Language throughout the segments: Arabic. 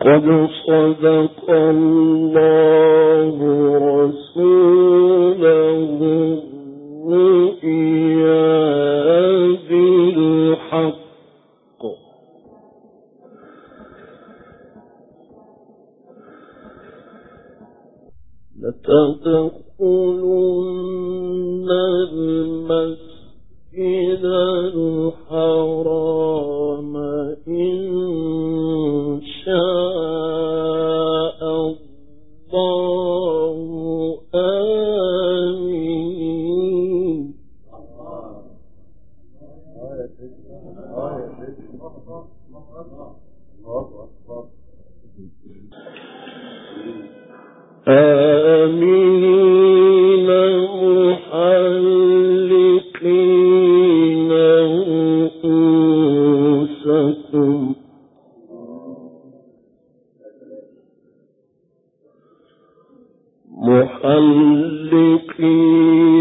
قد صدق الله رسوله لقيم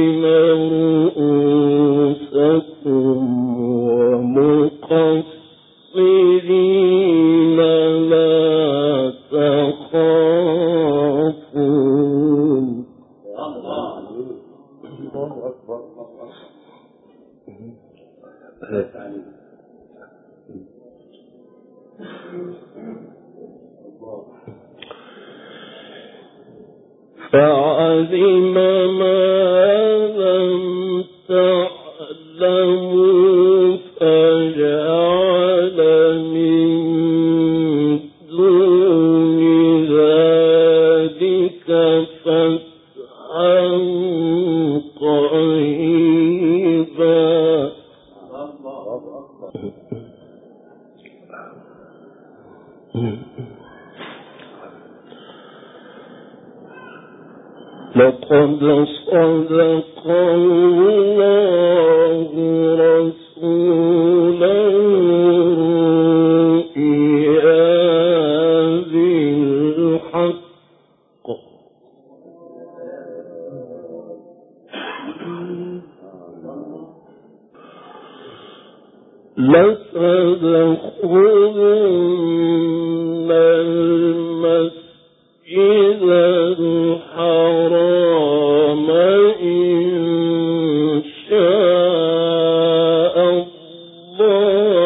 الله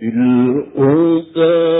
بالهدى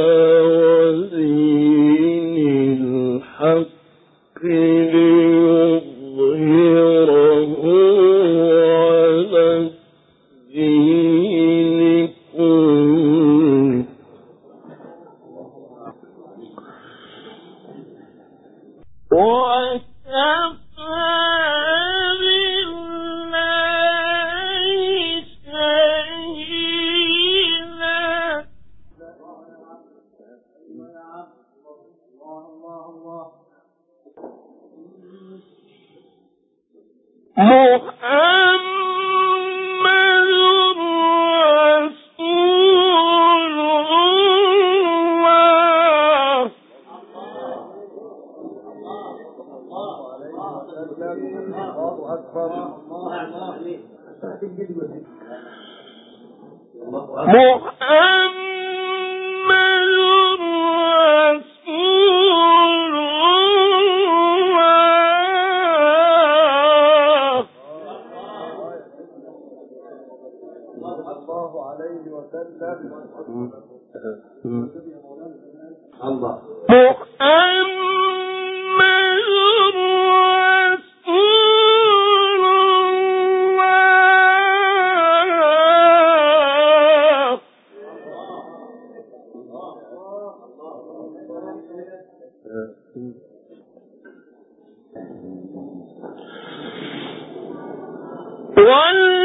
والذين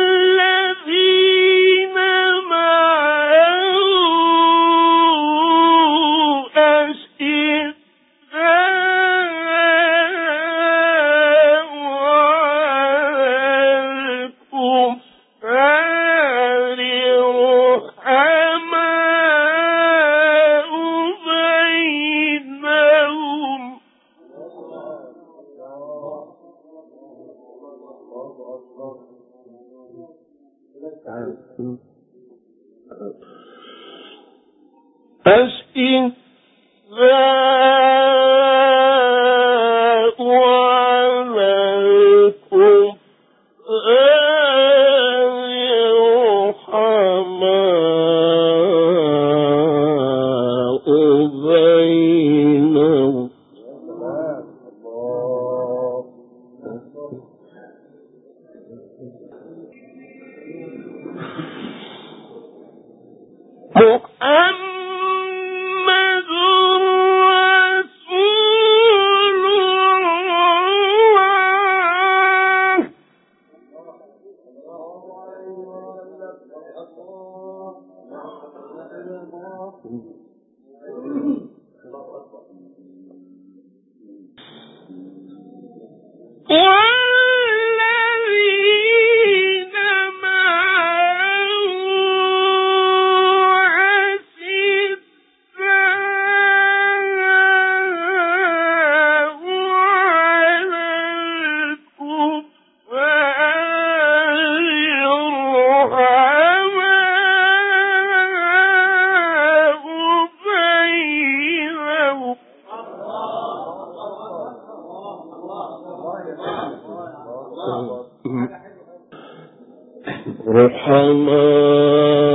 رحماء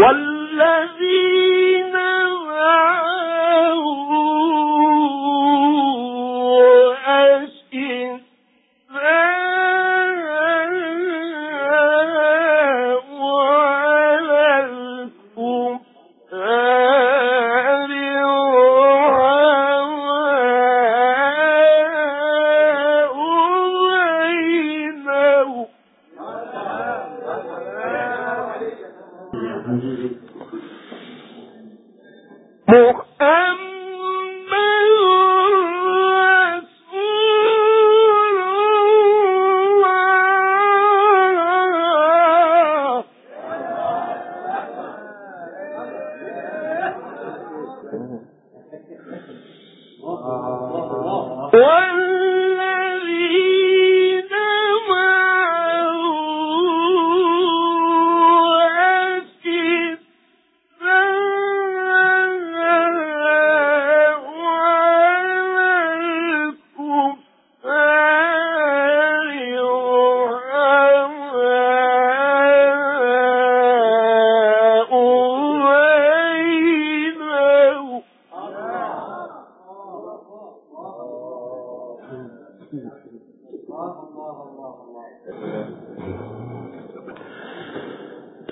والذين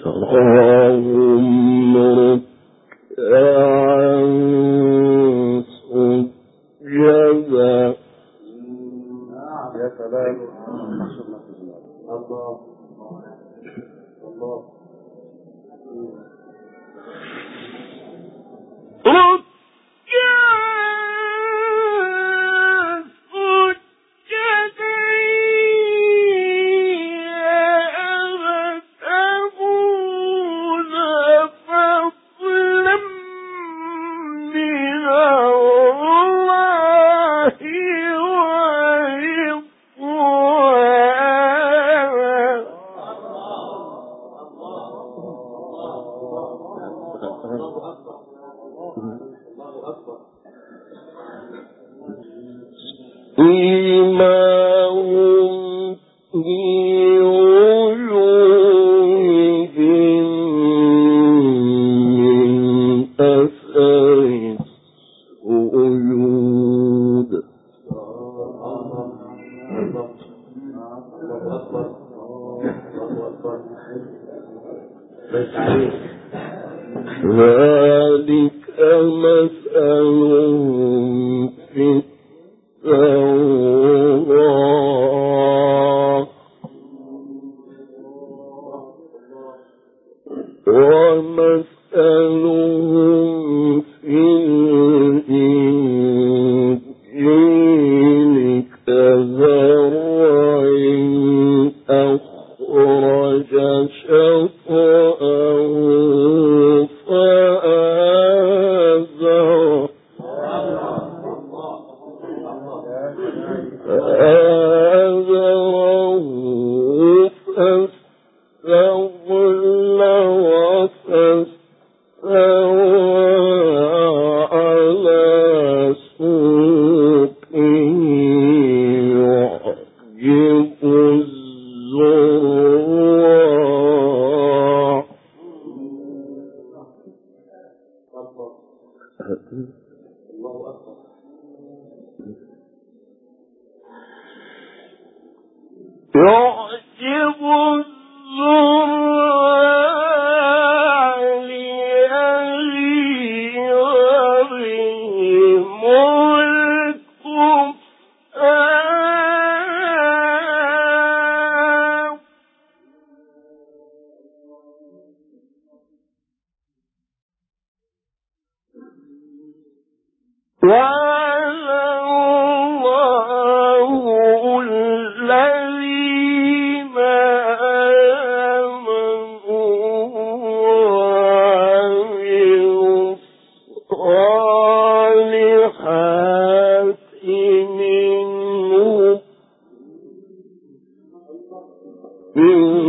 我我 إن